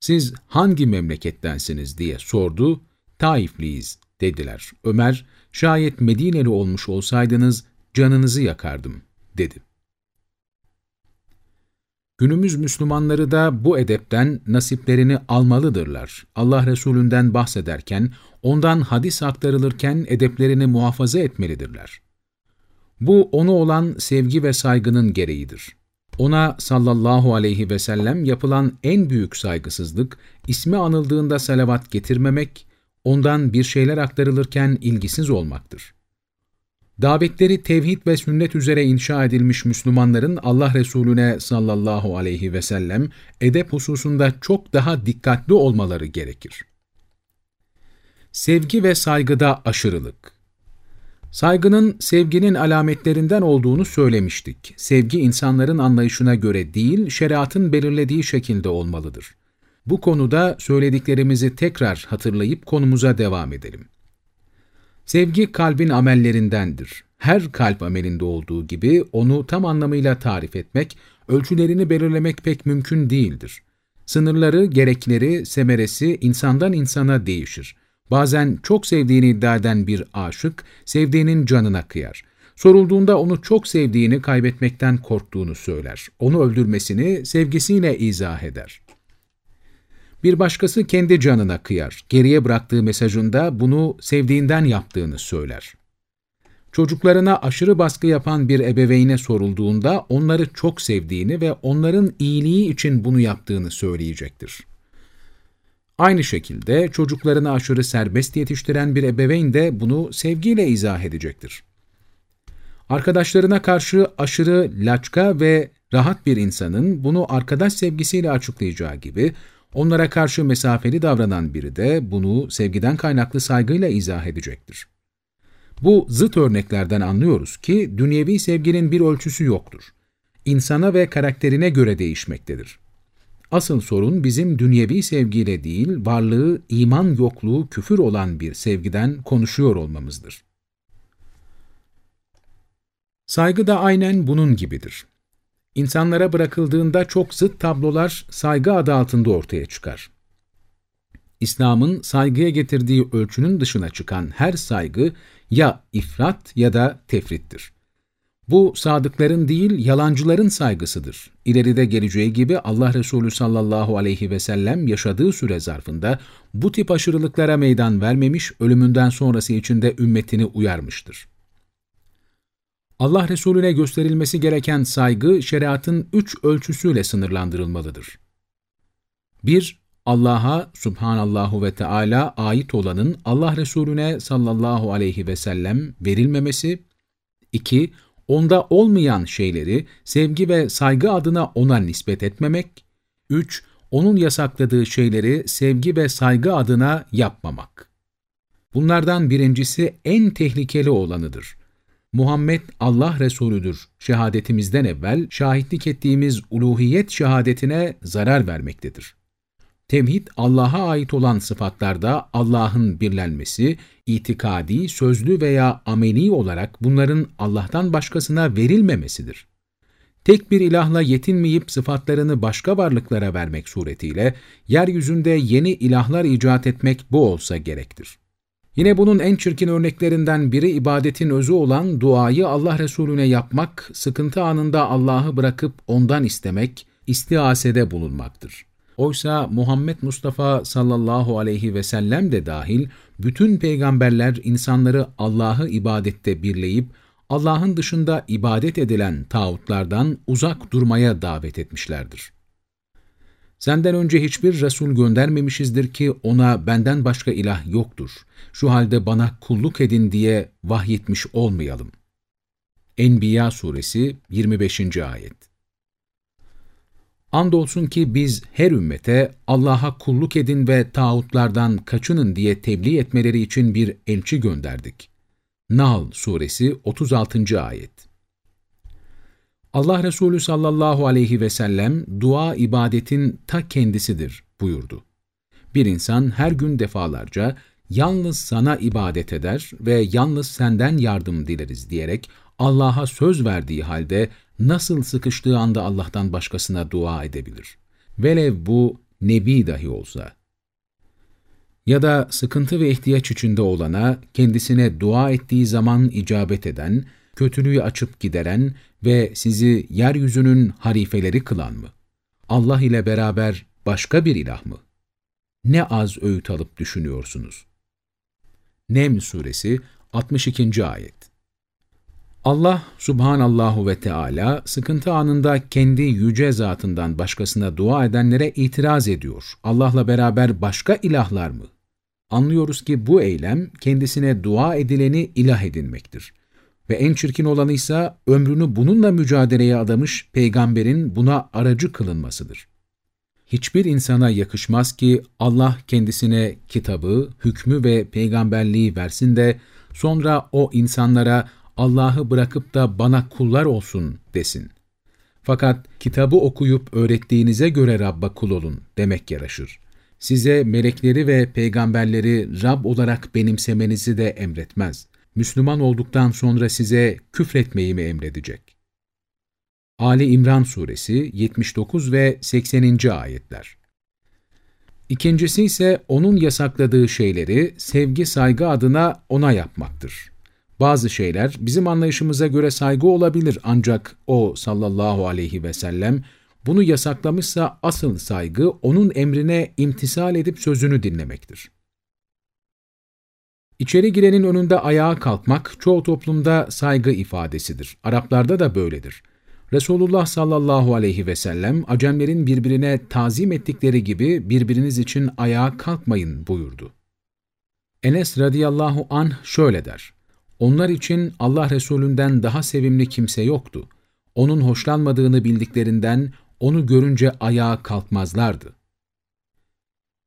Siz hangi memlekettensiniz diye sordu, Taifliyiz dediler. Ömer, şayet Medineli olmuş olsaydınız canınızı yakardım dedi. Günümüz Müslümanları da bu edepten nasiplerini almalıdırlar. Allah Resulünden bahsederken, ondan hadis aktarılırken edeplerini muhafaza etmelidirler. Bu onu olan sevgi ve saygının gereğidir. Ona sallallahu aleyhi ve sellem yapılan en büyük saygısızlık, ismi anıldığında salavat getirmemek, ondan bir şeyler aktarılırken ilgisiz olmaktır. Davetleri tevhid ve sünnet üzere inşa edilmiş Müslümanların Allah Resulüne sallallahu aleyhi ve sellem edep hususunda çok daha dikkatli olmaları gerekir. Sevgi ve saygıda aşırılık Saygının sevginin alametlerinden olduğunu söylemiştik. Sevgi insanların anlayışına göre değil, şeriatın belirlediği şekilde olmalıdır. Bu konuda söylediklerimizi tekrar hatırlayıp konumuza devam edelim. Sevgi kalbin amellerindendir. Her kalp amelinde olduğu gibi onu tam anlamıyla tarif etmek, ölçülerini belirlemek pek mümkün değildir. Sınırları, gerekleri, semeresi insandan insana değişir. Bazen çok sevdiğini iddia eden bir aşık, sevdiğinin canına kıyar. Sorulduğunda onu çok sevdiğini kaybetmekten korktuğunu söyler. Onu öldürmesini sevgisiyle izah eder. Bir başkası kendi canına kıyar. Geriye bıraktığı mesajında bunu sevdiğinden yaptığını söyler. Çocuklarına aşırı baskı yapan bir ebeveyne sorulduğunda onları çok sevdiğini ve onların iyiliği için bunu yaptığını söyleyecektir. Aynı şekilde çocuklarını aşırı serbest yetiştiren bir ebeveyn de bunu sevgiyle izah edecektir. Arkadaşlarına karşı aşırı laçka ve rahat bir insanın bunu arkadaş sevgisiyle açıklayacağı gibi, onlara karşı mesafeli davranan biri de bunu sevgiden kaynaklı saygıyla izah edecektir. Bu zıt örneklerden anlıyoruz ki dünyevi sevginin bir ölçüsü yoktur. İnsana ve karakterine göre değişmektedir. Asıl sorun bizim dünyevi sevgiyle değil, varlığı, iman yokluğu, küfür olan bir sevgiden konuşuyor olmamızdır. Saygı da aynen bunun gibidir. İnsanlara bırakıldığında çok zıt tablolar saygı adı altında ortaya çıkar. İslam'ın saygıya getirdiği ölçünün dışına çıkan her saygı ya ifrat ya da tefrittir. Bu sadıkların değil, yalancıların saygısıdır. İleride geleceği gibi Allah Resulü sallallahu aleyhi ve sellem yaşadığı süre zarfında bu tip aşırılıklara meydan vermemiş, ölümünden sonrası içinde ümmetini uyarmıştır. Allah Resulüne gösterilmesi gereken saygı, şeriatın üç ölçüsüyle sınırlandırılmalıdır. 1- Allah'a subhanallahu ve Teala ait olanın Allah Resulüne sallallahu aleyhi ve sellem verilmemesi. 2- Onda olmayan şeyleri sevgi ve saygı adına ona nispet etmemek. 3- Onun yasakladığı şeyleri sevgi ve saygı adına yapmamak. Bunlardan birincisi en tehlikeli olanıdır. Muhammed Allah Resulüdür şehadetimizden evvel şahitlik ettiğimiz uluhiyet şehadetine zarar vermektedir. Tevhid, Allah'a ait olan sıfatlarda Allah'ın birlenmesi, itikadi, sözlü veya ameli olarak bunların Allah'tan başkasına verilmemesidir. Tek bir ilahla yetinmeyip sıfatlarını başka varlıklara vermek suretiyle, yeryüzünde yeni ilahlar icat etmek bu olsa gerektir. Yine bunun en çirkin örneklerinden biri ibadetin özü olan duayı Allah Resulüne yapmak, sıkıntı anında Allah'ı bırakıp ondan istemek, istiasede bulunmaktır. Oysa Muhammed Mustafa sallallahu aleyhi ve sellem de dahil bütün peygamberler insanları Allah'ı ibadette birleyip Allah'ın dışında ibadet edilen tağutlardan uzak durmaya davet etmişlerdir. Senden önce hiçbir Resul göndermemişizdir ki ona benden başka ilah yoktur. Şu halde bana kulluk edin diye vahyetmiş olmayalım. Enbiya suresi 25. ayet Andolsun ki biz her ümmete Allah'a kulluk edin ve tağutlardan kaçının diye tebliğ etmeleri için bir elçi gönderdik. Nahl suresi 36. ayet Allah Resulü sallallahu aleyhi ve sellem dua ibadetin ta kendisidir buyurdu. Bir insan her gün defalarca yalnız sana ibadet eder ve yalnız senden yardım dileriz diyerek Allah'a söz verdiği halde nasıl sıkıştığı anda Allah'tan başkasına dua edebilir? Velev bu nebi dahi olsa. Ya da sıkıntı ve ihtiyaç içinde olana kendisine dua ettiği zaman icabet eden, kötülüğü açıp gideren ve sizi yeryüzünün harifeleri kılan mı? Allah ile beraber başka bir ilah mı? Ne az öğüt alıp düşünüyorsunuz. Nem Suresi 62. Ayet Allah subhanallahu ve Teala sıkıntı anında kendi yüce zatından başkasına dua edenlere itiraz ediyor. Allah'la beraber başka ilahlar mı? Anlıyoruz ki bu eylem kendisine dua edileni ilah edinmektir. Ve en çirkin olanı ise ömrünü bununla mücadeleye adamış peygamberin buna aracı kılınmasıdır. Hiçbir insana yakışmaz ki Allah kendisine kitabı, hükmü ve peygamberliği versin de sonra o insanlara Allah'ı bırakıp da bana kullar olsun desin. Fakat kitabı okuyup öğrettiğinize göre Rabb'a kul olun demek yaraşır. Size melekleri ve peygamberleri Rab olarak benimsemenizi de emretmez. Müslüman olduktan sonra size küfretmeyi mi emredecek? Ali İmran Suresi 79 ve 80. ayetler İkincisi ise onun yasakladığı şeyleri sevgi saygı adına ona yapmaktır. Bazı şeyler bizim anlayışımıza göre saygı olabilir ancak o sallallahu aleyhi ve sellem bunu yasaklamışsa asıl saygı onun emrine imtisal edip sözünü dinlemektir. İçeri girenin önünde ayağa kalkmak çoğu toplumda saygı ifadesidir. Araplarda da böyledir. Resulullah sallallahu aleyhi ve sellem Acemlerin birbirine tazim ettikleri gibi birbiriniz için ayağa kalkmayın buyurdu. Enes radıyallahu anh şöyle der. Onlar için Allah Resulünden daha sevimli kimse yoktu. Onun hoşlanmadığını bildiklerinden onu görünce ayağa kalkmazlardı.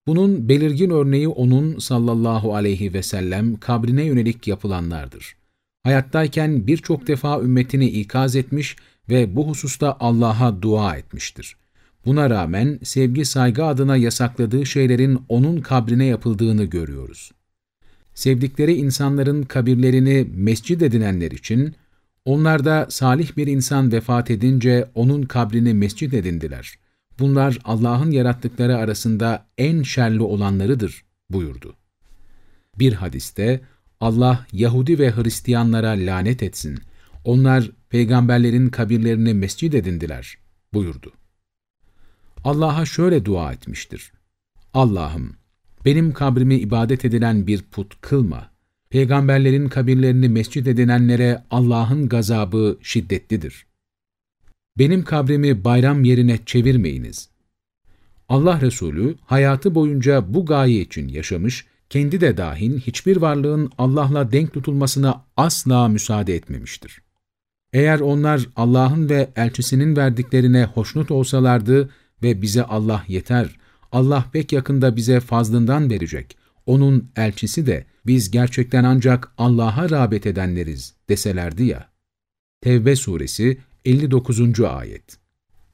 Bunun belirgin örneği onun sallallahu aleyhi ve sellem kabrine yönelik yapılanlardır. Hayattayken birçok defa ümmetini ikaz etmiş ve bu hususta Allah'a dua etmiştir. Buna rağmen sevgi saygı adına yasakladığı şeylerin onun kabrine yapıldığını görüyoruz. Sevdikleri insanların kabirlerini mescid edinenler için, onlar da salih bir insan vefat edince onun kabrini mescid edindiler. Bunlar Allah'ın yarattıkları arasında en şerli olanlarıdır buyurdu. Bir hadiste Allah Yahudi ve Hristiyanlara lanet etsin. Onlar peygamberlerin kabirlerini mescid edindiler buyurdu. Allah'a şöyle dua etmiştir. Allah'ım benim kabrimi ibadet edilen bir put kılma. Peygamberlerin kabirlerini mescid edinenlere Allah'ın gazabı şiddetlidir. Benim kabrimi bayram yerine çevirmeyiniz. Allah Resulü hayatı boyunca bu gaye için yaşamış, kendi de dahil hiçbir varlığın Allah'la denk tutulmasına asla müsaade etmemiştir. Eğer onlar Allah'ın ve elçisinin verdiklerine hoşnut olsalardı ve bize Allah yeter, Allah pek yakında bize fazlından verecek, onun elçisi de biz gerçekten ancak Allah'a rağbet edenleriz deselerdi ya. Tevbe suresi 59. ayet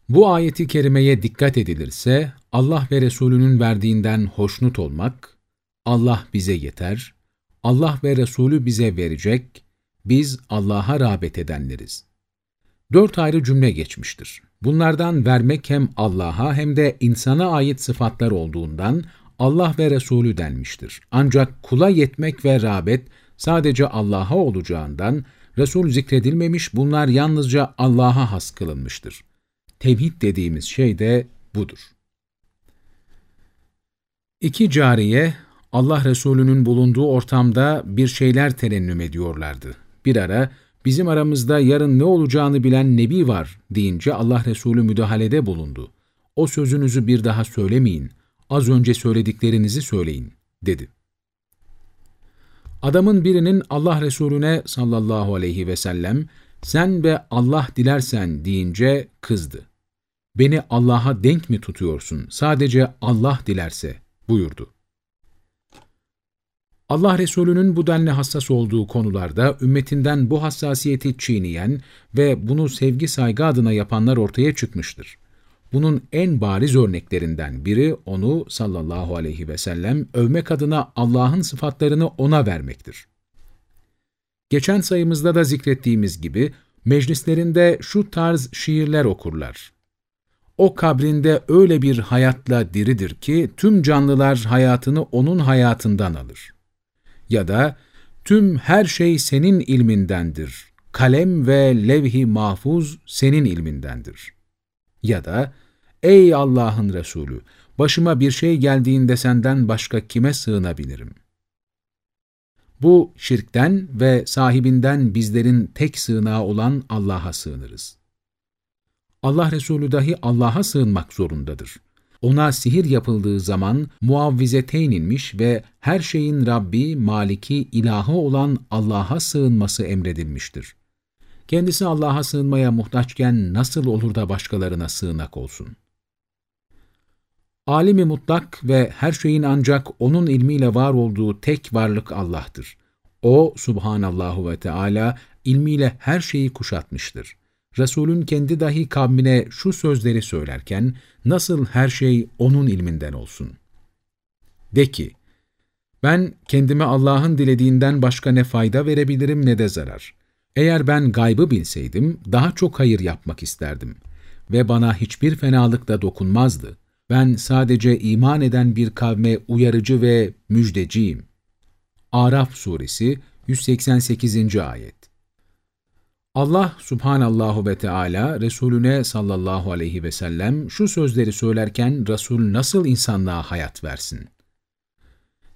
Bu ayeti kerimeye dikkat edilirse, Allah ve Resulünün verdiğinden hoşnut olmak, Allah bize yeter, Allah ve Resulü bize verecek, biz Allah'a rağbet edenleriz. Dört ayrı cümle geçmiştir. Bunlardan vermek hem Allah'a hem de insana ait sıfatlar olduğundan Allah ve Resulü denmiştir. Ancak kula yetmek ve rağbet sadece Allah'a olacağından Resul zikredilmemiş, bunlar yalnızca Allah'a has kılınmıştır. Tevhid dediğimiz şey de budur. İki cariye, Allah Resulü'nün bulunduğu ortamda bir şeyler terennüm ediyorlardı. Bir ara, bizim aramızda yarın ne olacağını bilen Nebi var deyince Allah Resulü müdahalede bulundu. O sözünüzü bir daha söylemeyin, az önce söylediklerinizi söyleyin, dedi. Adamın birinin Allah Resulüne sallallahu aleyhi ve sellem, sen ve Allah dilersen deyince kızdı. Beni Allah'a denk mi tutuyorsun, sadece Allah dilerse buyurdu. Allah Resulü'nün bu denli hassas olduğu konularda ümmetinden bu hassasiyeti çiğneyen ve bunu sevgi saygı adına yapanlar ortaya çıkmıştır. Bunun en bariz örneklerinden biri onu sallallahu aleyhi ve sellem övmek adına Allah'ın sıfatlarını ona vermektir. Geçen sayımızda da zikrettiğimiz gibi meclislerinde şu tarz şiirler okurlar. O kabrinde öyle bir hayatla diridir ki tüm canlılar hayatını onun hayatından alır ya da tüm her şey senin ilmindendir. Kalem ve levh-i mahfuz senin ilmindendir. Ya da ey Allah'ın Resulü başıma bir şey geldiğinde senden başka kime sığınabilirim? Bu şirkten ve sahibinden bizlerin tek sığınağı olan Allah'a sığınırız. Allah Resulü dahi Allah'a sığınmak zorundadır ona sihir yapıldığı zaman muavvizeteyn inmiş ve her şeyin Rabbi, Maliki, ilahı olan Allah'a sığınması emredilmiştir. Kendisi Allah'a sığınmaya muhtaçken nasıl olur da başkalarına sığınak olsun? Alimi mutlak ve her şeyin ancak O'nun ilmiyle var olduğu tek varlık Allah'tır. O, Subhanallahu ve Teala, ilmiyle her şeyi kuşatmıştır. Resulün kendi dahi kavmine şu sözleri söylerken nasıl her şey onun ilminden olsun? De ki, ben kendime Allah'ın dilediğinden başka ne fayda verebilirim ne de zarar. Eğer ben gaybı bilseydim daha çok hayır yapmak isterdim ve bana hiçbir fenalık da dokunmazdı. Ben sadece iman eden bir kavme uyarıcı ve müjdeciyim. Araf Suresi 188. Ayet Allah subhanallahu ve Teala Resulüne sallallahu aleyhi ve sellem şu sözleri söylerken Resul nasıl insanlığa hayat versin?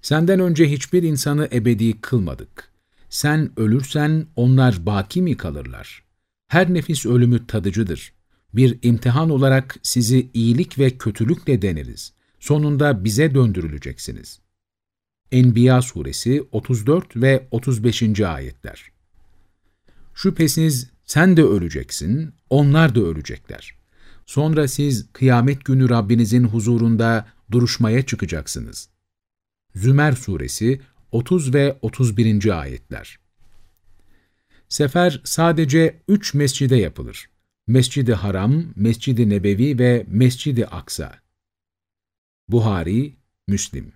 Senden önce hiçbir insanı ebedi kılmadık. Sen ölürsen onlar baki mi kalırlar? Her nefis ölümü tadıcıdır. Bir imtihan olarak sizi iyilik ve kötülükle deneriz. Sonunda bize döndürüleceksiniz. Enbiya suresi 34 ve 35. ayetler Şüphesiz sen de öleceksin, onlar da ölecekler. Sonra siz kıyamet günü Rabbinizin huzurunda duruşmaya çıkacaksınız. Zümer Suresi 30 ve 31. ayetler Sefer sadece üç mescide yapılır. Mescid-i Haram, Mescid-i Nebevi ve Mescid-i Aksa. Buhari, Müslim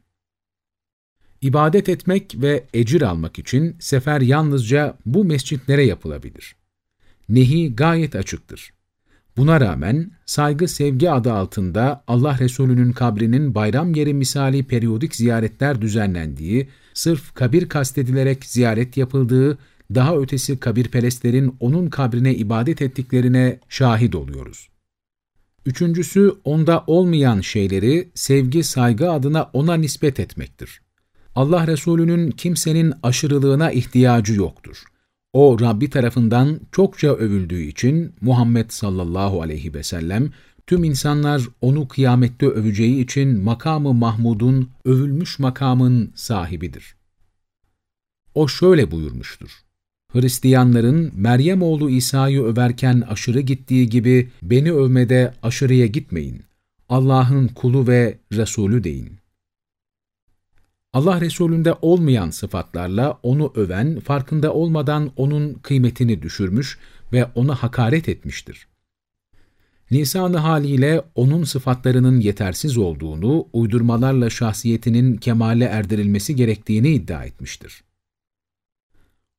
İbadet etmek ve ecir almak için sefer yalnızca bu mescitlere yapılabilir. Nehi gayet açıktır. Buna rağmen saygı sevgi adı altında Allah Resulü'nün kabrinin bayram yeri misali periyodik ziyaretler düzenlendiği, sırf kabir kastedilerek ziyaret yapıldığı, daha ötesi kabirperestlerin onun kabrine ibadet ettiklerine şahit oluyoruz. Üçüncüsü, onda olmayan şeyleri sevgi saygı adına ona nispet etmektir. Allah Resulü'nün kimsenin aşırılığına ihtiyacı yoktur. O Rabbi tarafından çokça övüldüğü için Muhammed sallallahu aleyhi ve sellem tüm insanlar onu kıyamette öveceği için makamı Mahmud'un övülmüş makamın sahibidir. O şöyle buyurmuştur. Hristiyanların Meryem oğlu İsa'yı överken aşırı gittiği gibi beni övmede aşırıya gitmeyin. Allah'ın kulu ve Resulü deyin. Allah Resulü'nde olmayan sıfatlarla onu öven, farkında olmadan onun kıymetini düşürmüş ve ona hakaret etmiştir. Lisan-ı haliyle onun sıfatlarının yetersiz olduğunu, uydurmalarla şahsiyetinin kemale erdirilmesi gerektiğini iddia etmiştir.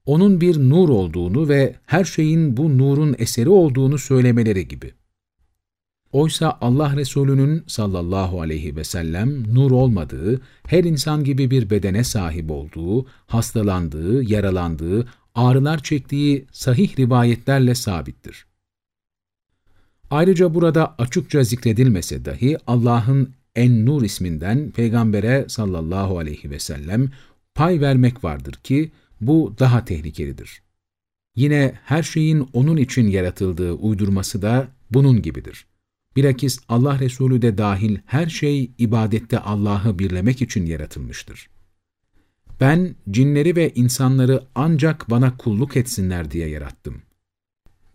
Onun bir nur olduğunu ve her şeyin bu nurun eseri olduğunu söylemeleri gibi. Oysa Allah Resulü'nün sallallahu aleyhi ve sellem nur olmadığı, her insan gibi bir bedene sahip olduğu, hastalandığı, yaralandığı, ağrılar çektiği sahih rivayetlerle sabittir. Ayrıca burada açıkça zikredilmese dahi Allah'ın En-Nur isminden Peygamber'e sallallahu aleyhi ve sellem pay vermek vardır ki bu daha tehlikelidir. Yine her şeyin onun için yaratıldığı uydurması da bunun gibidir. Bilakis Allah Resulü de dahil her şey ibadette Allah'ı birlemek için yaratılmıştır. Ben cinleri ve insanları ancak bana kulluk etsinler diye yarattım.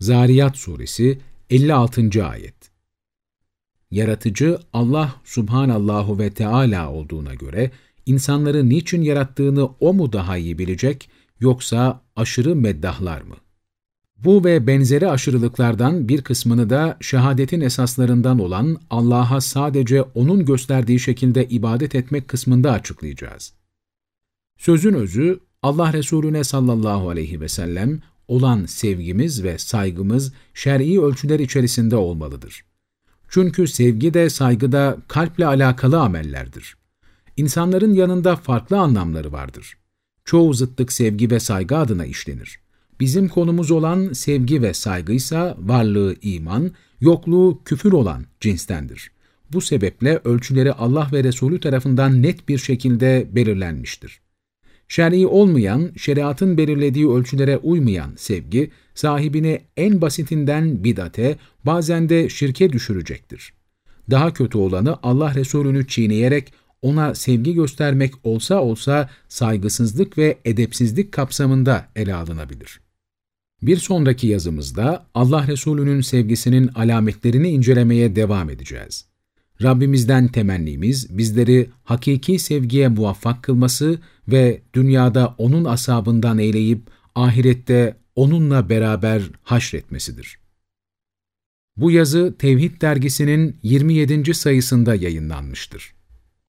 Zariyat Suresi 56. Ayet Yaratıcı Allah Subhanallahu ve Teala olduğuna göre insanları niçin yarattığını O mu daha iyi bilecek yoksa aşırı meddahlar mı? Bu ve benzeri aşırılıklardan bir kısmını da şehadetin esaslarından olan Allah'a sadece O'nun gösterdiği şekilde ibadet etmek kısmında açıklayacağız. Sözün özü, Allah Resulüne sallallahu aleyhi ve sellem olan sevgimiz ve saygımız şer'i ölçüler içerisinde olmalıdır. Çünkü sevgi de saygı da kalple alakalı amellerdir. İnsanların yanında farklı anlamları vardır. Çoğu zıttık sevgi ve saygı adına işlenir. Bizim konumuz olan sevgi ve saygıysa varlığı iman, yokluğu küfür olan cinstendir. Bu sebeple ölçüleri Allah ve Resulü tarafından net bir şekilde belirlenmiştir. Şer'i olmayan, şeriatın belirlediği ölçülere uymayan sevgi, sahibini en basitinden bidate, bazen de şirke düşürecektir. Daha kötü olanı Allah Resulü'nü çiğneyerek ona sevgi göstermek olsa olsa saygısızlık ve edepsizlik kapsamında ele alınabilir. Bir sonraki yazımızda Allah Resulü'nün sevgisinin alametlerini incelemeye devam edeceğiz. Rabbimizden temennimiz bizleri hakiki sevgiye muvaffak kılması ve dünyada O'nun asabından eyleyip ahirette O'nunla beraber haşretmesidir. Bu yazı Tevhid dergisinin 27. sayısında yayınlanmıştır.